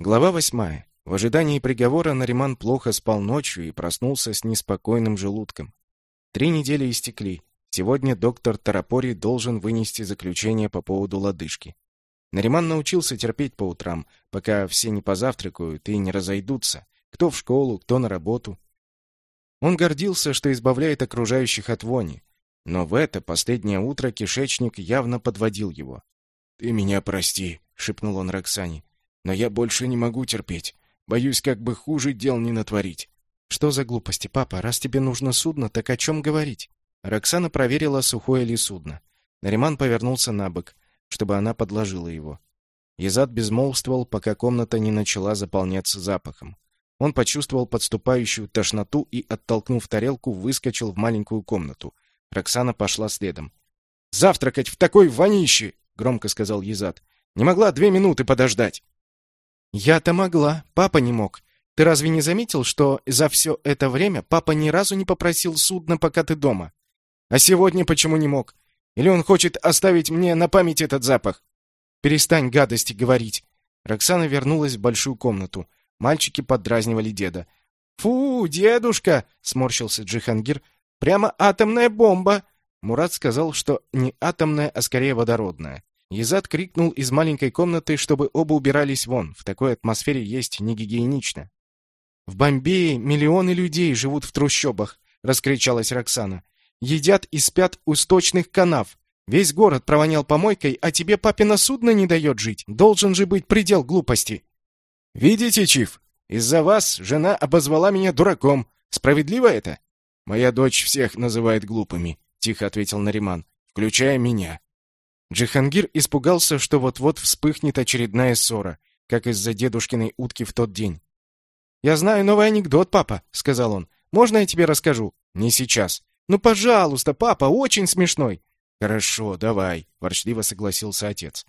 Глава восьмая. В ожидании приговора Нариман плохо спал ночью и проснулся с неспокойным желудком. Три недели истекли. Сегодня доктор Тарапори должен вынести заключение по поводу лодыжки. Нариман научился терпеть по утрам, пока все не позавтракают и не разойдутся, кто в школу, кто на работу. Он гордился, что избавляет окружающих от вони, но в это последнее утро кишечник явно подводил его. «Ты меня прости», — шепнул он Роксане. Но я больше не могу терпеть. Боюсь, как бы хуже дел не натворить. Что за глупости, папа? Раз тебе нужно судно, так о чем говорить? Роксана проверила, сухое ли судно. Нариман повернулся на бок, чтобы она подложила его. Езад безмолвствовал, пока комната не начала заполняться запахом. Он почувствовал подступающую тошноту и, оттолкнув тарелку, выскочил в маленькую комнату. Роксана пошла следом. «Завтракать в такой вонище!» — громко сказал Езад. «Не могла две минуты подождать!» Я-то могла, папа не мог. Ты разве не заметил, что за все это время папа ни разу не попросил судна, пока ты дома? А сегодня почему не мог? Или он хочет оставить мне на память этот запах? Перестань гадости говорить. Роксана вернулась в большую комнату. Мальчики поддразнивали деда. «Фу, дедушка!» — сморщился Джихангир. «Прямо атомная бомба!» Мурат сказал, что не атомная, а скорее водородная. Езад крикнул из маленькой комнаты, чтобы оба убирались вон. В такой атмосфере есть негигиенично. «В Бомбее миллионы людей живут в трущобах», — раскричалась Роксана. «Едят и спят у сточных канав. Весь город провонял помойкой, а тебе папина судно не дает жить. Должен же быть предел глупости». «Видите, Чиф, из-за вас жена обозвала меня дураком. Справедливо это?» «Моя дочь всех называет глупыми», — тихо ответил Нариман, — «включая меня». Джихангир испугался, что вот-вот вспыхнет очередная ссора, как из-за дедушкиной утки в тот день. «Я знаю новый анекдот, папа», — сказал он. «Можно я тебе расскажу?» «Не сейчас». «Ну, пожалуйста, папа, очень смешной». «Хорошо, давай», — ворчливо согласился отец.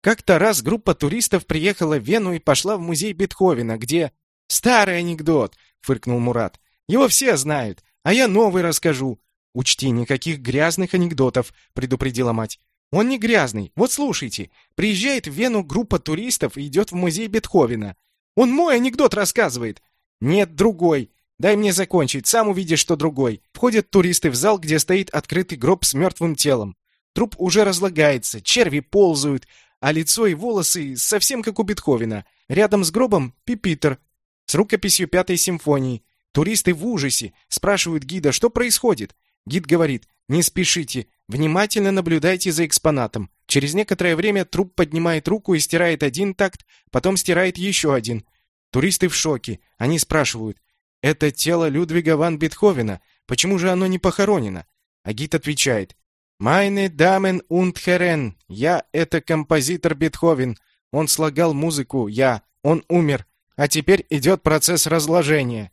Как-то раз группа туристов приехала в Вену и пошла в музей Бетховена, где... «Старый анекдот!» — фыркнул Мурат. «Его все знают, а я новый расскажу». «Учти, никаких грязных анекдотов», — предупредила мать. Он не грязный. Вот слушайте. Приезжает в Вену группа туристов и идет в музей Бетховена. Он мой анекдот рассказывает. Нет, другой. Дай мне закончить, сам увидишь, что другой. Входят туристы в зал, где стоит открытый гроб с мертвым телом. Труп уже разлагается, черви ползают, а лицо и волосы совсем как у Бетховена. Рядом с гробом пипитер с рукописью Пятой симфонии. Туристы в ужасе, спрашивают гида, что происходит. Гид говорит, не спешите, внимательно наблюдайте за экспонатом. Через некоторое время труп поднимает руку и стирает один такт, потом стирает еще один. Туристы в шоке. Они спрашивают, это тело Людвига ван Бетховена, почему же оно не похоронено? А гид отвечает, «Meine Damen und Herren, я — это композитор Бетховен. Он слагал музыку, я, он умер. А теперь идет процесс разложения.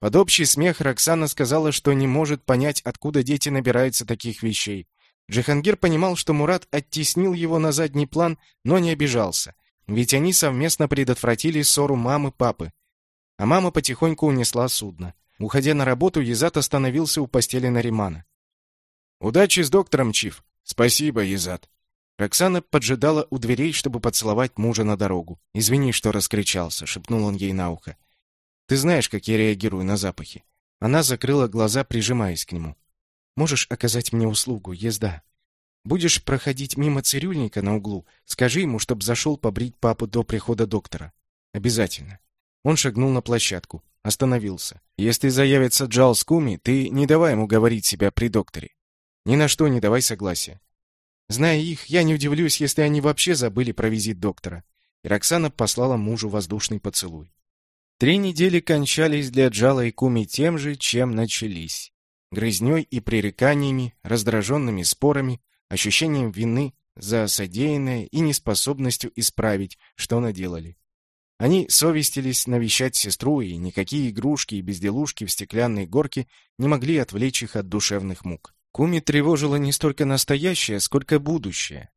Под общий смех Роксана сказала, что не может понять, откуда дети набираются таких вещей. Джихангир понимал, что Мурат оттеснил его на задний план, но не обижался, ведь они совместно предотвратили ссору мамы-папы. А мама потихоньку унесла судно. Уходя на работу, Езат остановился у постели Наримана. «Удачи с доктором, Чиф!» «Спасибо, Езат!» Роксана поджидала у дверей, чтобы поцеловать мужа на дорогу. «Извини, что раскричался», — шепнул он ей на ухо. Ты знаешь, как я реагирую на запахи. Она закрыла глаза, прижимаясь к нему. Можешь оказать мне услугу, езда. Будешь проходить мимо цирюльника на углу, скажи ему, чтоб зашел побрить папу до прихода доктора. Обязательно. Он шагнул на площадку, остановился. Если заявится Джал Скуми, ты не давай ему говорить себя при докторе. Ни на что не давай согласия. Зная их, я не удивлюсь, если они вообще забыли про визит доктора. И Роксана послала мужу воздушный поцелуй. Три недели кончались для Джала и Куми тем же, чем начались. Грызнёй и пререканиями, раздраженными спорами, ощущением вины за содеянное и неспособностью исправить, что наделали. Они совестились навещать сестру, и никакие игрушки и безделушки в стеклянной горке не могли отвлечь их от душевных мук. Куми тревожило не столько настоящее, сколько будущее.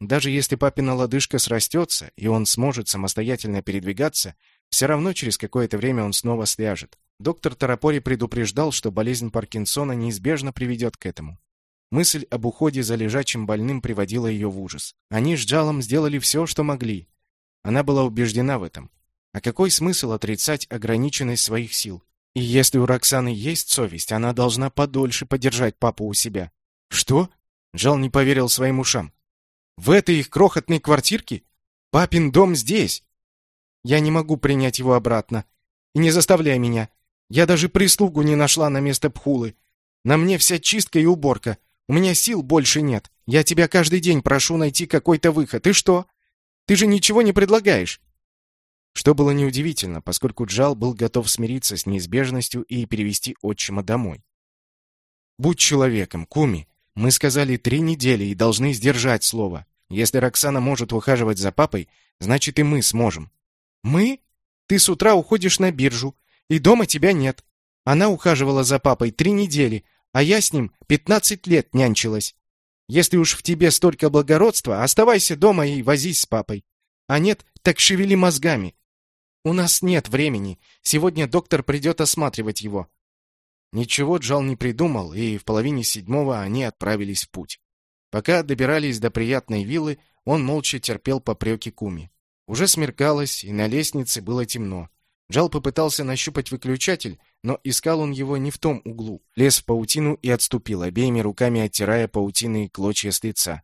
Даже если папина лодыжка срастется, и он сможет самостоятельно передвигаться, все равно через какое-то время он снова сляжет. Доктор Тарапори предупреждал, что болезнь Паркинсона неизбежно приведет к этому. Мысль об уходе за лежачим больным приводила ее в ужас. Они с Джалом сделали все, что могли. Она была убеждена в этом. А какой смысл отрицать ограниченность своих сил? И если у Роксаны есть совесть, она должна подольше подержать папу у себя. Что? Джал не поверил своим ушам. В этой их крохотной квартирке? Папин дом здесь. Я не могу принять его обратно. И не заставляй меня. Я даже прислугу не нашла на место Пхулы. На мне вся чистка и уборка. У меня сил больше нет. Я тебя каждый день прошу найти какой-то выход. И что? Ты же ничего не предлагаешь. Что было неудивительно, поскольку Джал был готов смириться с неизбежностью и перевести отчима домой. Будь человеком, Куми. Мы сказали три недели и должны сдержать слово. Если Роксана может ухаживать за папой, значит и мы сможем. Мы? Ты с утра уходишь на биржу, и дома тебя нет. Она ухаживала за папой три недели, а я с ним пятнадцать лет нянчилась. Если уж в тебе столько благородства, оставайся дома и возись с папой. А нет, так шевели мозгами. У нас нет времени. Сегодня доктор придет осматривать его. Ничего Джал не придумал, и в половине седьмого они отправились в путь. Пока добирались до приятной виллы, он молча терпел попреки Куми. Уже смеркалось, и на лестнице было темно. Джал попытался нащупать выключатель, но искал он его не в том углу. Лез в паутину и отступил, обеими руками оттирая паутиной клочья с лица.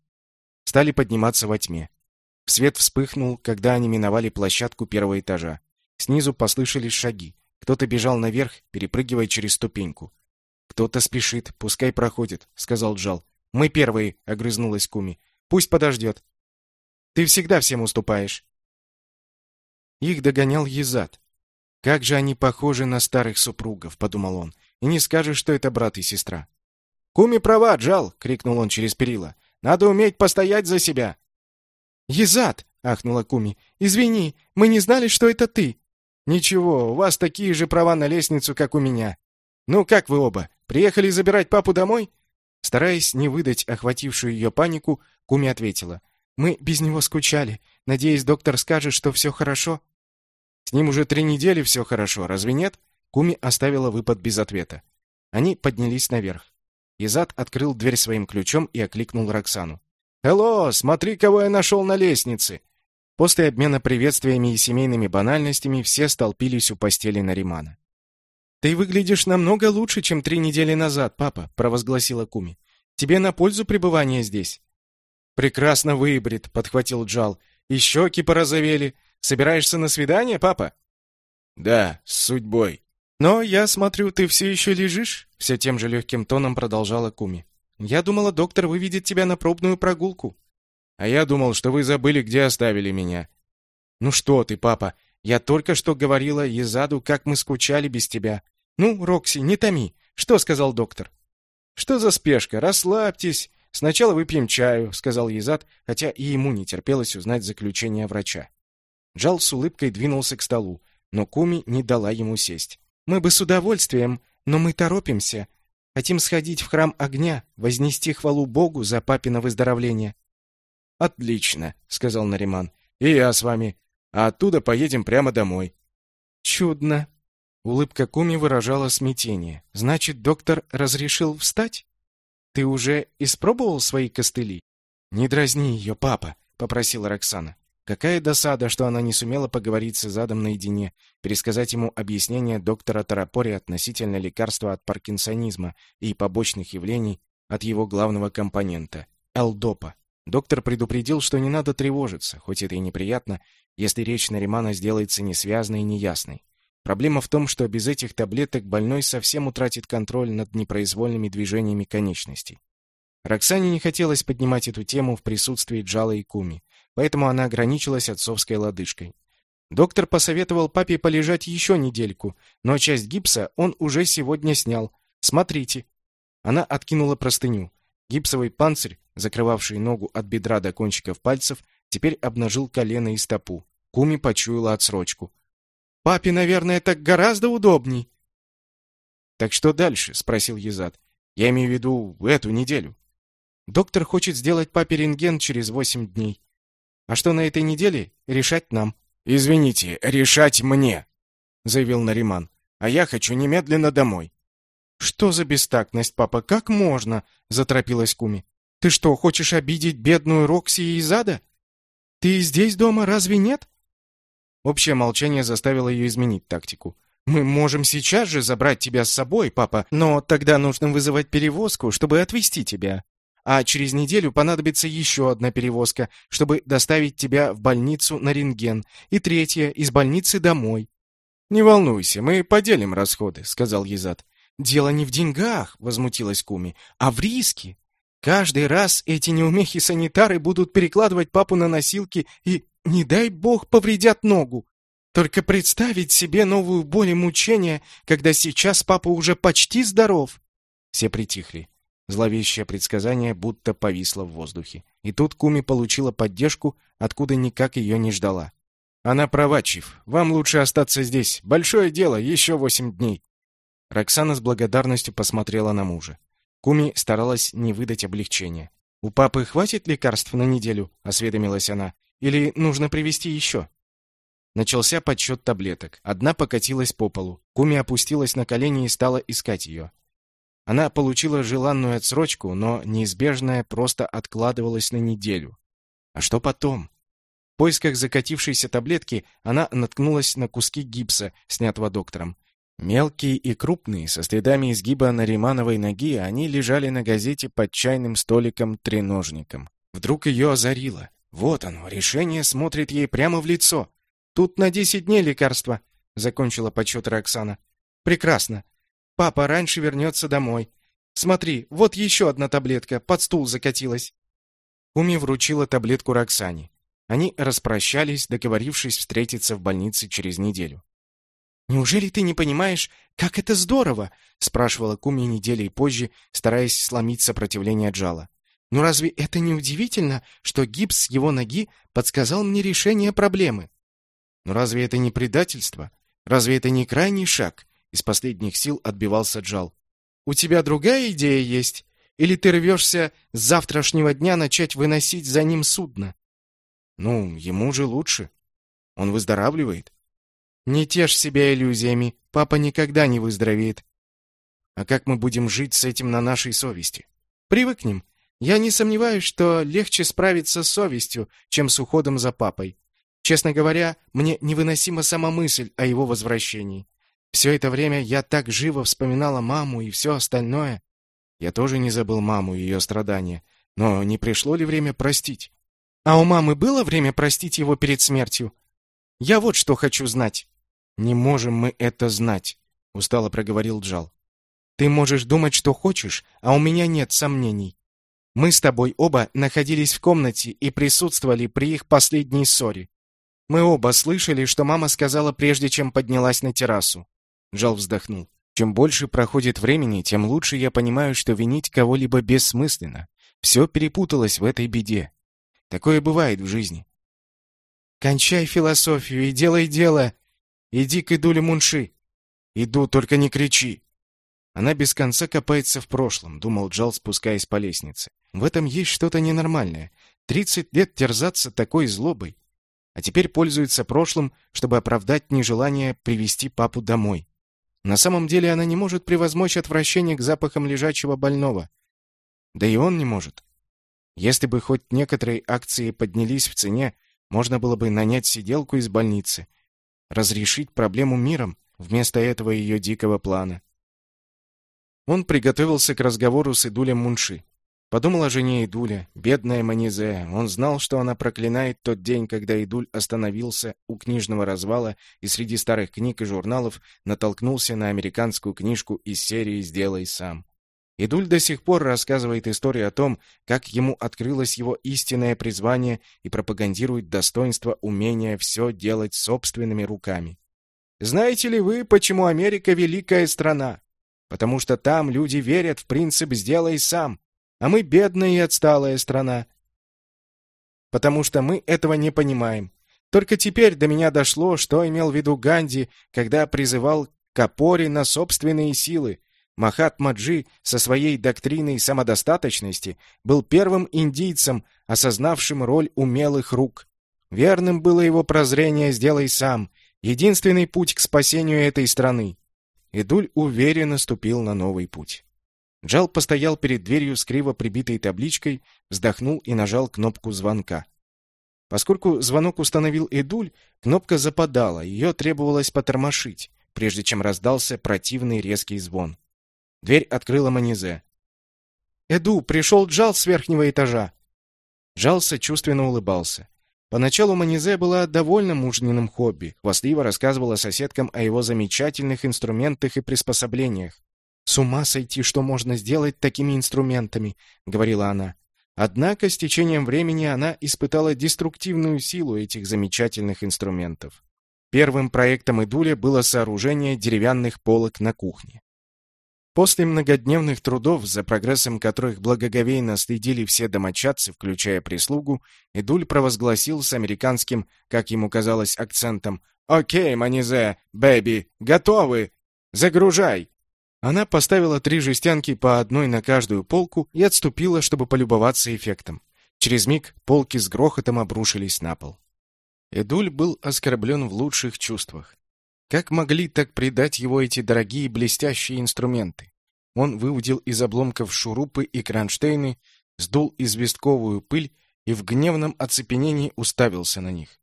Стали подниматься во тьме. Свет вспыхнул, когда они миновали площадку первого этажа. Снизу послышались шаги. Кто-то бежал наверх, перепрыгивая через ступеньку. «Кто-то спешит, пускай проходит», — сказал Джал. «Мы первые», — огрызнулась Куми. «Пусть подождет». «Ты всегда всем уступаешь». Их догонял Езад. «Как же они похожи на старых супругов», — подумал он. «И не скажешь, что это брат и сестра». «Куми права, Джал!» — крикнул он через перила. «Надо уметь постоять за себя!» «Езад!» — ахнула Куми. «Извини, мы не знали, что это ты!» «Ничего, у вас такие же права на лестницу, как у меня. Ну, как вы оба? Приехали забирать папу домой?» Стараясь не выдать охватившую ее панику, Куми ответила. «Мы без него скучали. Надеюсь, доктор скажет, что все хорошо». С ним уже три недели все хорошо, разве нет? Куми оставила выпад без ответа. Они поднялись наверх. Изад открыл дверь своим ключом и окликнул Роксану. «Hello, смотри, кого я нашел на лестнице!» После обмена приветствиями и семейными банальностями все столпились у постели Наримана. «Ты выглядишь намного лучше, чем три недели назад, папа», — провозгласила Куми. «Тебе на пользу пребывания здесь». «Прекрасно выбрит», — подхватил Джал. «И щеки порозовели. Собираешься на свидание, папа?» «Да, с судьбой». «Но я смотрю, ты все еще лежишь?» Все тем же легким тоном продолжала Куми. «Я думала, доктор выведет тебя на пробную прогулку». «А я думал, что вы забыли, где оставили меня». «Ну что ты, папа, я только что говорила Езаду, как мы скучали без тебя. Ну, Рокси, не томи. Что сказал доктор?» «Что за спешка? Расслабьтесь. Сначала выпьем чаю», — сказал Езад, хотя и ему не терпелось узнать заключение врача. Джал с улыбкой двинулся к столу, но Куми не дала ему сесть. «Мы бы с удовольствием, но мы торопимся. Хотим сходить в храм огня, вознести хвалу Богу за папино выздоровление». «Отлично», — сказал Нариман. «И я с вами. А оттуда поедем прямо домой». «Чудно». Улыбка Куми выражала смятение. «Значит, доктор разрешил встать? Ты уже испробовал свои костыли?» «Не дразни ее, папа», — попросила Роксана. Какая досада, что она не сумела поговорить с Изадом наедине, пересказать ему объяснение доктора Тарапори относительно лекарства от паркинсонизма и побочных явлений от его главного компонента – L-допа. Доктор предупредил, что не надо тревожиться, хоть это и неприятно, если речь Наримана сделается несвязной и неясной. Проблема в том, что без этих таблеток больной совсем утратит контроль над непроизвольными движениями конечностей. Роксане не хотелось поднимать эту тему в присутствии Джала и Куми поэтому она ограничилась отцовской лодыжкой. Доктор посоветовал папе полежать еще недельку, но часть гипса он уже сегодня снял. Смотрите. Она откинула простыню. Гипсовый панцирь, закрывавший ногу от бедра до кончиков пальцев, теперь обнажил колено и стопу. Куми почуяла отсрочку. «Папе, наверное, так гораздо удобней». «Так что дальше?» — спросил Езад. «Я имею в виду эту неделю». «Доктор хочет сделать папе рентген через восемь дней. А что на этой неделе, решать нам. Извините, решать мне, заявил Нариман. А я хочу немедленно домой. Что за бестактность, папа? Как можно? заторопилась Куми. Ты что, хочешь обидеть бедную Рокси из ада? Ты здесь дома разве нет? Общее молчание заставило ее изменить тактику. «Мы можем сейчас же забрать тебя с собой, папа, но тогда нужно вызывать перевозку, чтобы отвезти тебя. А через неделю понадобится еще одна перевозка, чтобы доставить тебя в больницу на рентген, и третья из больницы домой». «Не волнуйся, мы поделим расходы», — сказал Езад. «Дело не в деньгах», — возмутилась Куми, — «а в риске. Каждый раз эти неумехи-санитары будут перекладывать папу на носилки и, не дай бог, повредят ногу. Только представить себе новую боль и мучения, когда сейчас папа уже почти здоров. Все притихли. Зловещее предсказание будто повисло в воздухе. И тут Куми получила поддержку, откуда никак ее не ждала. «Она права, Чиф. Вам лучше остаться здесь. Большое дело, еще восемь дней». Роксана с благодарностью посмотрела на мужа. Куми старалась не выдать облегчения. «У папы хватит лекарств на неделю?» — осведомилась она. «Или нужно привезти еще?» Начался подсчет таблеток. Одна покатилась по полу. Куми опустилась на колени и стала искать ее. Она получила желанную отсрочку, но неизбежное просто откладывалось на неделю. А что потом? В поисках закатившейся таблетки она наткнулась на куски гипса, снятого доктором. Мелкие и крупные, со следами изгиба наримановой ноги, они лежали на газете под чайным столиком-треножником. Вдруг ее озарило. Вот оно, решение смотрит ей прямо в лицо. «Тут на десять дней лекарства», — закончила подсчет Роксана. «Прекрасно. Папа раньше вернется домой. Смотри, вот еще одна таблетка, под стул закатилась». Уми вручила таблетку Роксане. Они распрощались, договорившись встретиться в больнице через неделю. «Неужели ты не понимаешь, как это здорово?» — спрашивала Куми неделей позже, стараясь сломить сопротивление Джала. «Ну разве это не удивительно, что гипс его ноги подсказал мне решение проблемы?» «Ну разве это не предательство? Разве это не крайний шаг?» Из последних сил отбивался Джал. «У тебя другая идея есть? Или ты рвешься с завтрашнего дня начать выносить за ним судно?» «Ну, ему же лучше. Он выздоравливает. Не тешь себя иллюзиями. Папа никогда не выздоровеет. А как мы будем жить с этим на нашей совести? Привыкнем. Я не сомневаюсь, что легче справиться с совестью, чем с уходом за папой. Честно говоря, мне невыносима сама мысль о его возвращении. Все это время я так живо вспоминала маму и все остальное. Я тоже не забыл маму и ее страдания. Но не пришло ли время простить? А у мамы было время простить его перед смертью? Я вот что хочу знать. Не можем мы это знать, устало проговорил Джал. Ты можешь думать, что хочешь, а у меня нет сомнений. Мы с тобой оба находились в комнате и присутствовали при их последней ссоре. Мы оба слышали, что мама сказала, прежде чем поднялась на террасу. Джал вздохнул. Чем больше проходит времени, тем лучше я понимаю, что винить кого-либо бессмысленно. Все перепуталось в этой беде. Такое бывает в жизни. Кончай философию и делай дело, Иди к Идуле Мунши. Иду, только не кричи. Она без конца копается в прошлом, думал Джал, спускаясь по лестнице. В этом есть что-то ненормальное. Тридцать лет терзаться такой злобой. А теперь пользуется прошлым, чтобы оправдать нежелание привести папу домой. На самом деле она не может превозмочь отвращение к запахам лежачего больного. Да и он не может. Если бы хоть некоторые акции поднялись в цене, можно было бы нанять сиделку из больницы, разрешить проблему миром вместо этого ее дикого плана. Он приготовился к разговору с Идулем Мунши. Подумал о жене Идуля, бедная Манизе. Он знал, что она проклинает тот день, когда Идуль остановился у книжного развала и среди старых книг и журналов натолкнулся на американскую книжку из серии «Сделай сам». Идуль до сих пор рассказывает историю о том, как ему открылось его истинное призвание и пропагандирует достоинство умения все делать собственными руками. Знаете ли вы, почему Америка великая страна? Потому что там люди верят в принцип «сделай сам», а мы бедная и отсталая страна. Потому что мы этого не понимаем. Только теперь до меня дошло, что имел в виду Ганди, когда призывал к опоре на собственные силы, Махатмаджи со своей доктриной самодостаточности был первым индийцем, осознавшим роль умелых рук. Верным было его прозрение «сделай сам», единственный путь к спасению этой страны. Идуль уверенно ступил на новый путь. Джал постоял перед дверью с криво прибитой табличкой, вздохнул и нажал кнопку звонка. Поскольку звонок установил Эдуль, кнопка западала, ее требовалось потормошить, прежде чем раздался противный резкий звон. Дверь открыла Манизе. «Эду, пришел Джал с верхнего этажа!» Джал сочувственно улыбался. Поначалу Манизе была довольна мужниным хобби, хвастливо рассказывала соседкам о его замечательных инструментах и приспособлениях. «С ума сойти, что можно сделать такими инструментами», — говорила она. Однако с течением времени она испытала деструктивную силу этих замечательных инструментов. Первым проектом Идуля было сооружение деревянных полок на кухне. После многодневных трудов, за прогрессом которых благоговейно следили все домочадцы, включая прислугу, Идуль провозгласил с американским, как ему казалось, акцентом «Окей, Манизе, бэби, готовы! Загружай!» Она поставила три жестянки по одной на каждую полку и отступила, чтобы полюбоваться эффектом. Через миг полки с грохотом обрушились на пол. Эдуль был оскорблен в лучших чувствах. Как могли так предать его эти дорогие блестящие инструменты? Он выудил из обломков шурупы и кронштейны, сдул известковую пыль и в гневном оцепенении уставился на них.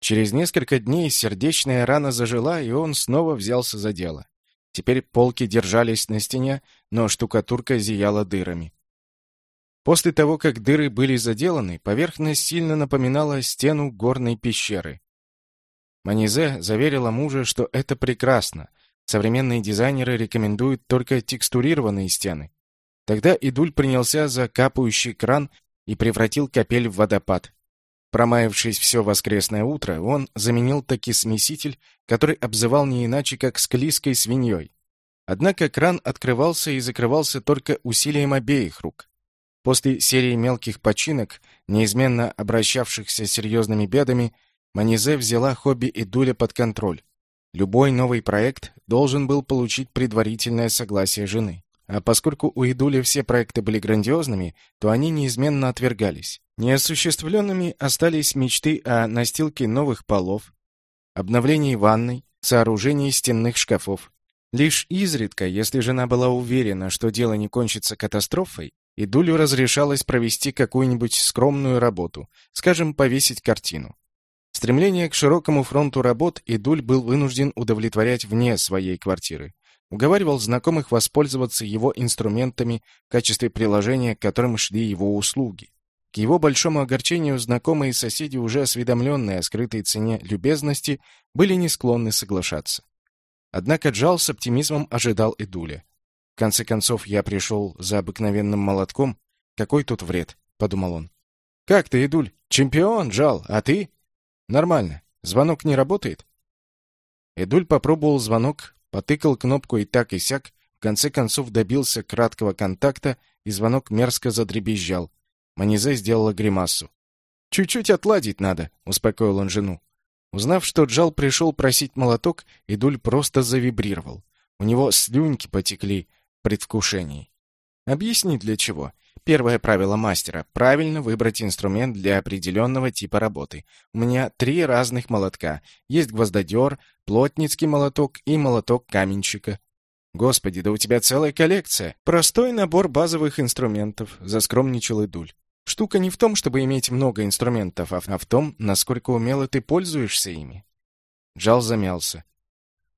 Через несколько дней сердечная рана зажила, и он снова взялся за дело. Теперь полки держались на стене, но штукатурка зияла дырами. После того, как дыры были заделаны, поверхность сильно напоминала стену горной пещеры. Манизе заверила мужа, что это прекрасно. Современные дизайнеры рекомендуют только текстурированные стены. Тогда Идуль принялся за капающий кран и превратил капель в водопад. Промаявшись все воскресное утро, он заменил таки смеситель, который обзывал не иначе, как склизкой свиньей. Однако кран открывался и закрывался только усилием обеих рук. После серии мелких починок, неизменно обращавшихся серьезными бедами, Манизе взяла хобби Идуля под контроль. Любой новый проект должен был получить предварительное согласие жены. А поскольку у Идуля все проекты были грандиозными, то они неизменно отвергались. Неосуществленными остались мечты о настилке новых полов, обновлении ванной, сооружении стенных шкафов. Лишь изредка, если жена была уверена, что дело не кончится катастрофой, Идулю разрешалось провести какую-нибудь скромную работу, скажем, повесить картину. Стремление к широкому фронту работ Идуль был вынужден удовлетворять вне своей квартиры. Уговаривал знакомых воспользоваться его инструментами в качестве приложения, к которым шли его услуги. К его большому огорчению знакомые и соседи, уже осведомленные о скрытой цене любезности, были не склонны соглашаться. Однако Джал с оптимизмом ожидал Эдуля. В конце концов, я пришел за обыкновенным молотком. Какой тут вред? — подумал он. — Как ты, Эдуль? Чемпион, Джал, а ты? Нормально. Звонок не работает? Эдуль попробовал звонок, потыкал кнопку и так и сяк, в конце концов добился краткого контакта, и звонок мерзко задребезжал. Манизе сделала гримасу. «Чуть-чуть отладить надо», — успокоил он жену. Узнав, что Джал пришел просить молоток, Эдуль просто завибрировал. У него слюньки потекли в предвкушении. «Объясни, для чего?» Первое правило мастера — правильно выбрать инструмент для определенного типа работы. У меня три разных молотка. Есть гвоздодер, плотницкий молоток и молоток каменщика. Господи, да у тебя целая коллекция. Простой набор базовых инструментов, заскромничал Идуль. Штука не в том, чтобы иметь много инструментов, а в том, насколько умело ты пользуешься ими. Джал замялся.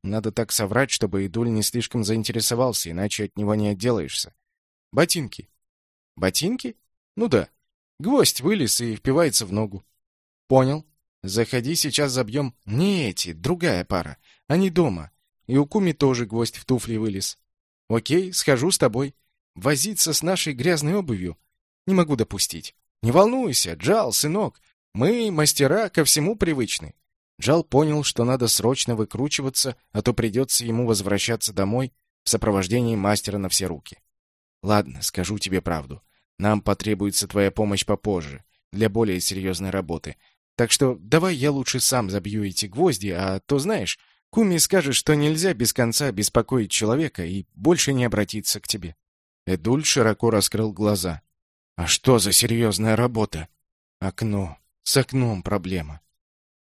Надо так соврать, чтобы Идуль не слишком заинтересовался, иначе от него не отделаешься. Ботинки. Ботинки? Ну да. Гвоздь вылез и впивается в ногу. Понял. Заходи, сейчас забьем. Не эти, другая пара. Они дома. И у Куми тоже гвоздь в туфли вылез. Окей, схожу с тобой. Возиться с нашей грязной обувью не могу допустить. Не волнуйся, Джал, сынок. Мы, мастера, ко всему привычны. Джал понял, что надо срочно выкручиваться, а то придется ему возвращаться домой в сопровождении мастера на все руки. Ладно, скажу тебе правду. Нам потребуется твоя помощь попозже, для более серьезной работы. Так что давай я лучше сам забью эти гвозди, а то, знаешь, Куми скажет, что нельзя без конца беспокоить человека и больше не обратиться к тебе». Эдуль широко раскрыл глаза. «А что за серьезная работа?» «Окно. С окном проблема».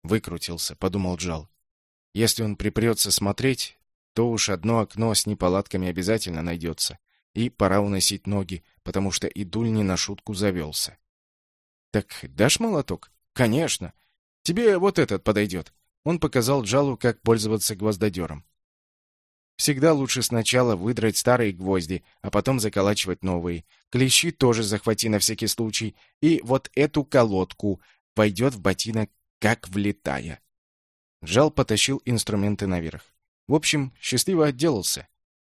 Выкрутился, подумал Джал. Если он припрется смотреть, то уж одно окно с неполадками обязательно найдется и пора уносить ноги, потому что Идуль не на шутку завелся. Так дашь молоток? Конечно. Тебе вот этот подойдет. Он показал Джалу, как пользоваться гвоздодером. Всегда лучше сначала выдрать старые гвозди, а потом заколачивать новые. Клещи тоже захвати на всякий случай. И вот эту колодку войдет в ботинок, как влетая. Джал потащил инструменты наверх. В общем, счастливо отделался.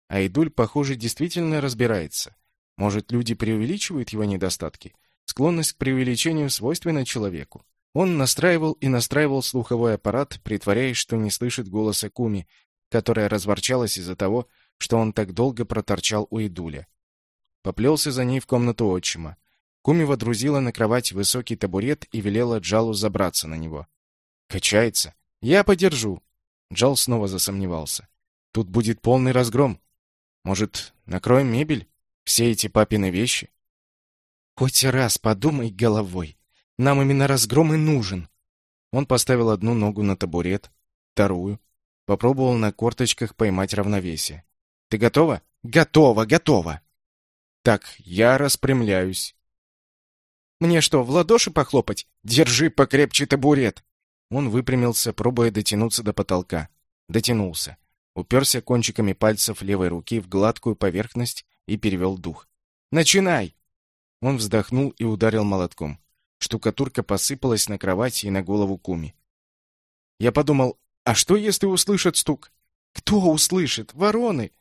А Идуль, похоже, действительно разбирается. Может, люди преувеличивают его недостатки? Склонность к преувеличению свойственна человеку. Он настраивал и настраивал слуховой аппарат, притворяясь, что не слышит голоса Куми, которая разворчалась из-за того, что он так долго проторчал у Идуля. Поплелся за ней в комнату отчима. Куми водрузила на кровать высокий табурет и велела Джалу забраться на него. «Качается. Я подержу». Джал снова засомневался. «Тут будет полный разгром. Может, накроем мебель? Все эти папины вещи?» «Хоть раз подумай головой. Нам именно разгром и нужен». Он поставил одну ногу на табурет, вторую, Попробовал на корточках поймать равновесие. «Ты готова?» «Готова, готова!» «Так, я распрямляюсь». «Мне что, в ладоши похлопать? Держи покрепче табурет!» Он выпрямился, пробуя дотянуться до потолка. Дотянулся. Уперся кончиками пальцев левой руки в гладкую поверхность и перевел дух. «Начинай!» Он вздохнул и ударил молотком. Штукатурка посыпалась на кровати и на голову Куми. Я подумал, а что, если услышат стук? Кто услышит? Вороны!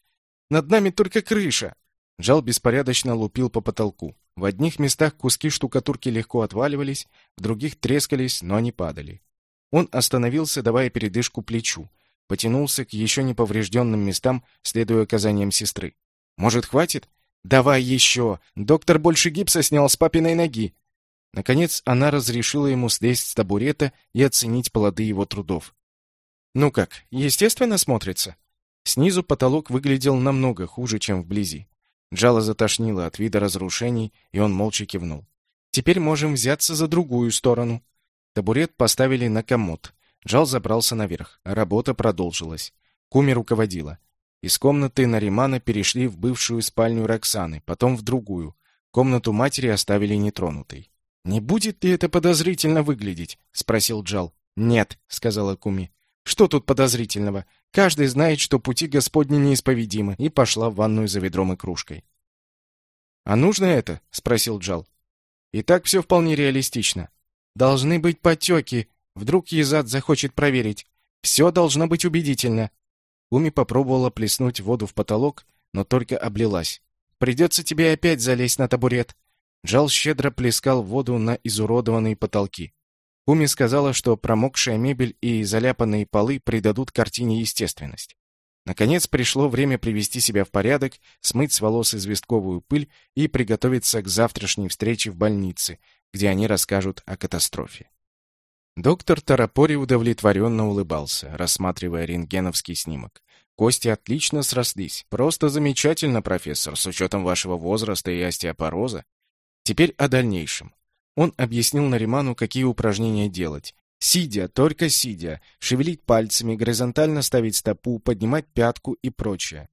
Над нами только крыша. Джал беспорядочно лупил по потолку. В одних местах куски штукатурки легко отваливались, в других трескались, но не падали. Он остановился, давая передышку плечу, потянулся к еще не поврежденным местам, следуя указаниям сестры. «Может, хватит?» «Давай еще! Доктор больше гипса снял с папиной ноги!» Наконец, она разрешила ему слезть с табурета и оценить плоды его трудов. Ну как, естественно смотрится? Снизу потолок выглядел намного хуже, чем вблизи. Джала затошнило от вида разрушений, и он молча кивнул. Теперь можем взяться за другую сторону. Табурет поставили на комод. Джал забрался наверх. Работа продолжилась. Куми руководила. Из комнаты Наримана перешли в бывшую спальню Роксаны, потом в другую. Комнату матери оставили нетронутой. «Не будет ли это подозрительно выглядеть?» — спросил Джал. «Нет», — сказала Куми. Что тут подозрительного? Каждый знает, что пути Господни неисповедимы, и пошла в ванную за ведром и кружкой. «А нужно это?» — спросил Джал. «И так все вполне реалистично. Должны быть потеки. Вдруг Езад захочет проверить. Все должно быть убедительно». Уми попробовала плеснуть воду в потолок, но только облилась. «Придется тебе опять залезть на табурет». Джал щедро плескал воду на изуродованные потолки. Куми сказала, что промокшая мебель и заляпанные полы придадут картине естественность. Наконец пришло время привести себя в порядок, смыть с волос известковую пыль и приготовиться к завтрашней встрече в больнице, где они расскажут о катастрофе. Доктор Тарапори удовлетворенно улыбался, рассматривая рентгеновский снимок. Кости отлично срослись. Просто замечательно, профессор, с учетом вашего возраста и остеопороза. Теперь о дальнейшем. Он объяснил Нариману, какие упражнения делать. Сидя, только сидя, шевелить пальцами, горизонтально ставить стопу, поднимать пятку и прочее.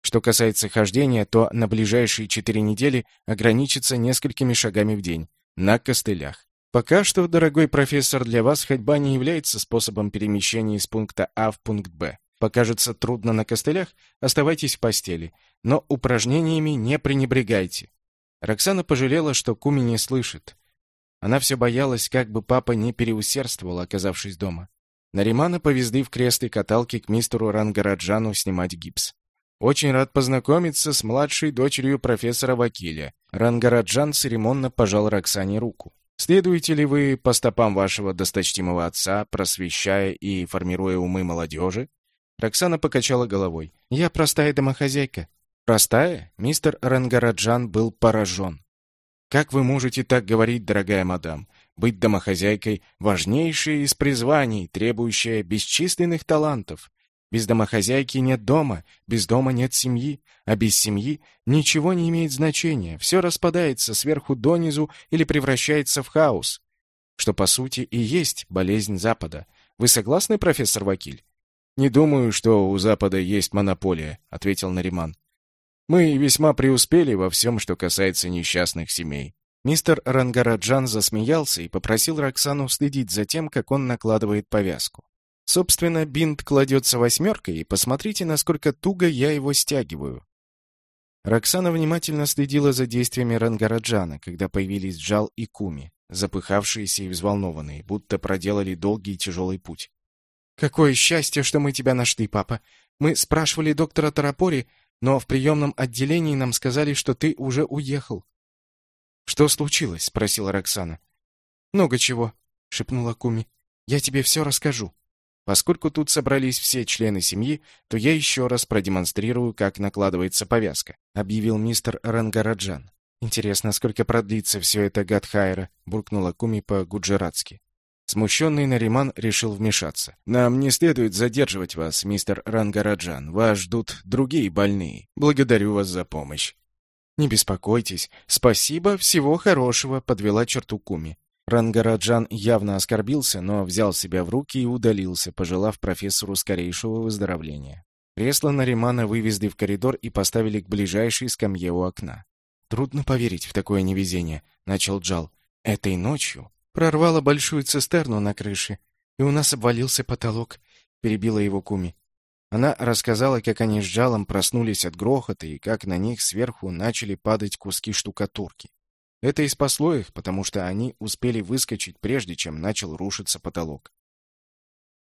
Что касается хождения, то на ближайшие четыре недели ограничится несколькими шагами в день, на костылях. Пока что, дорогой профессор, для вас ходьба не является способом перемещения из пункта А в пункт Б. Покажется трудно на костылях, оставайтесь в постели, но упражнениями не пренебрегайте. Роксана пожалела, что Куми не слышит. Она все боялась, как бы папа не переусердствовал, оказавшись дома. Наримана повезли в крест и каталки к мистеру Рангараджану снимать гипс. «Очень рад познакомиться с младшей дочерью профессора Вакиля». Рангараджан церемонно пожал Роксане руку. «Следуете ли вы по стопам вашего досточтимого отца, просвещая и формируя умы молодежи?» Роксана покачала головой. «Я простая домохозяйка». «Простая?» Мистер Рангараджан был поражен. Как вы можете так говорить, дорогая мадам? Быть домохозяйкой — важнейшее из призваний, требующее бесчисленных талантов. Без домохозяйки нет дома, без дома нет семьи, а без семьи ничего не имеет значения, все распадается сверху донизу или превращается в хаос, что по сути и есть болезнь Запада. Вы согласны, профессор Вакиль? «Не думаю, что у Запада есть монополия», — ответил Нариман. Мы весьма преуспели во всем, что касается несчастных семей. Мистер Рангараджан засмеялся и попросил Роксану следить за тем, как он накладывает повязку. Собственно, бинт кладется восьмеркой, и посмотрите, насколько туго я его стягиваю. Роксана внимательно следила за действиями Рангараджана, когда появились Джал и Куми, запыхавшиеся и взволнованные, будто проделали долгий и тяжелый путь. «Какое счастье, что мы тебя нашли, папа! Мы спрашивали доктора Тарапори, но в приемном отделении нам сказали, что ты уже уехал». «Что случилось?» — спросила Роксана. «Много чего», — шепнула Куми. «Я тебе все расскажу». Поскольку тут собрались все члены семьи, то я еще раз продемонстрирую, как накладывается повязка, объявил мистер Рангараджан. Интересно, сколько продлится все это Гадхайра, буркнула Куми по-гуджаратски. Смущенный Нариман решил вмешаться. «Нам не следует задерживать вас, мистер Рангараджан. Вас ждут другие больные. Благодарю вас за помощь». «Не беспокойтесь. Спасибо, всего хорошего», — подвела черту Куми. Рангараджан явно оскорбился, но взял себя в руки и удалился, пожелав профессору скорейшего выздоровления. Кресло Наримана вывезли в коридор и поставили к ближайшей скамье у окна. «Трудно поверить в такое невезение», — начал Джал. «Этой ночью прорвало большую цистерну на крыше, и у нас обвалился потолок», — перебила его Куми. Она рассказала, как они с Джалом проснулись от грохота и как на них сверху начали падать куски штукатурки. Это и спасло их, потому что они успели выскочить, прежде чем начал рушиться потолок.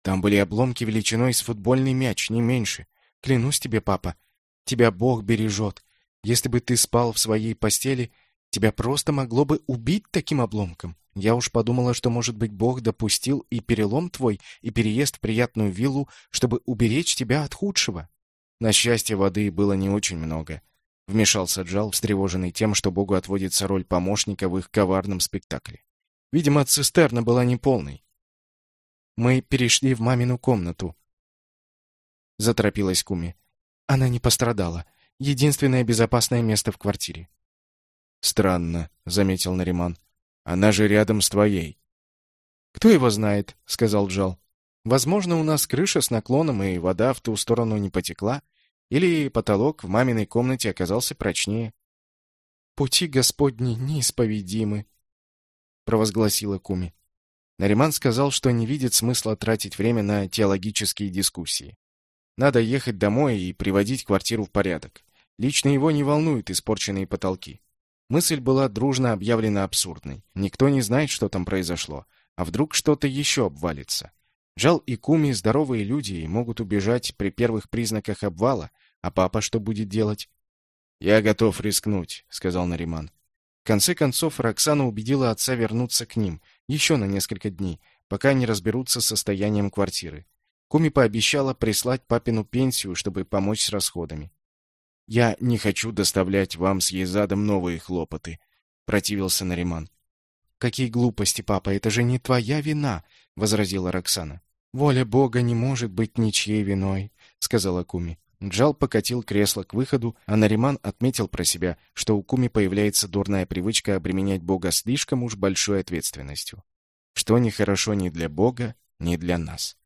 Там были обломки величиной с футбольный мяч, не меньше. Клянусь тебе, папа, тебя Бог бережет. Если бы ты спал в своей постели, тебя просто могло бы убить таким обломком. Я уж подумала, что, может быть, Бог допустил и перелом твой, и переезд в приятную виллу, чтобы уберечь тебя от худшего. На счастье, воды было не очень много. Вмешался Джал, встревоженный тем, что Богу отводится роль помощника в их коварном спектакле. Видимо, цистерна была неполной. Мы перешли в мамину комнату. Заторопилась Куми. Она не пострадала. Единственное безопасное место в квартире. Странно, заметил Нариман. Она же рядом с твоей. Кто его знает, сказал Джал. Возможно, у нас крыша с наклоном, и вода в ту сторону не потекла. Или потолок в маминой комнате оказался прочнее. «Пути Господни неисповедимы», — провозгласила Куми. Нариман сказал, что не видит смысла тратить время на теологические дискуссии. Надо ехать домой и приводить квартиру в порядок. Лично его не волнуют испорченные потолки. Мысль была дружно объявлена абсурдной. Никто не знает, что там произошло. А вдруг что-то еще обвалится? Жал и Куми здоровые люди и могут убежать при первых признаках обвала, а папа что будет делать? Я готов рискнуть, сказал Нариман. В конце концов Роксана убедила отца вернуться к ним еще на несколько дней, пока не разберутся с состоянием квартиры. Куми пообещала прислать папину пенсию, чтобы помочь с расходами. Я не хочу доставлять вам с Езадом новые хлопоты, противился Нариман. Какие глупости, папа, это же не твоя вина, возразила Роксана. Воля Бога не может быть ничьей виной, сказала Куми. Джал покатил кресло к выходу, а Нариман отметил про себя, что у Куми появляется дурная привычка обременять Бога слишком уж большой ответственностью. Что нехорошо ни для Бога, ни для нас.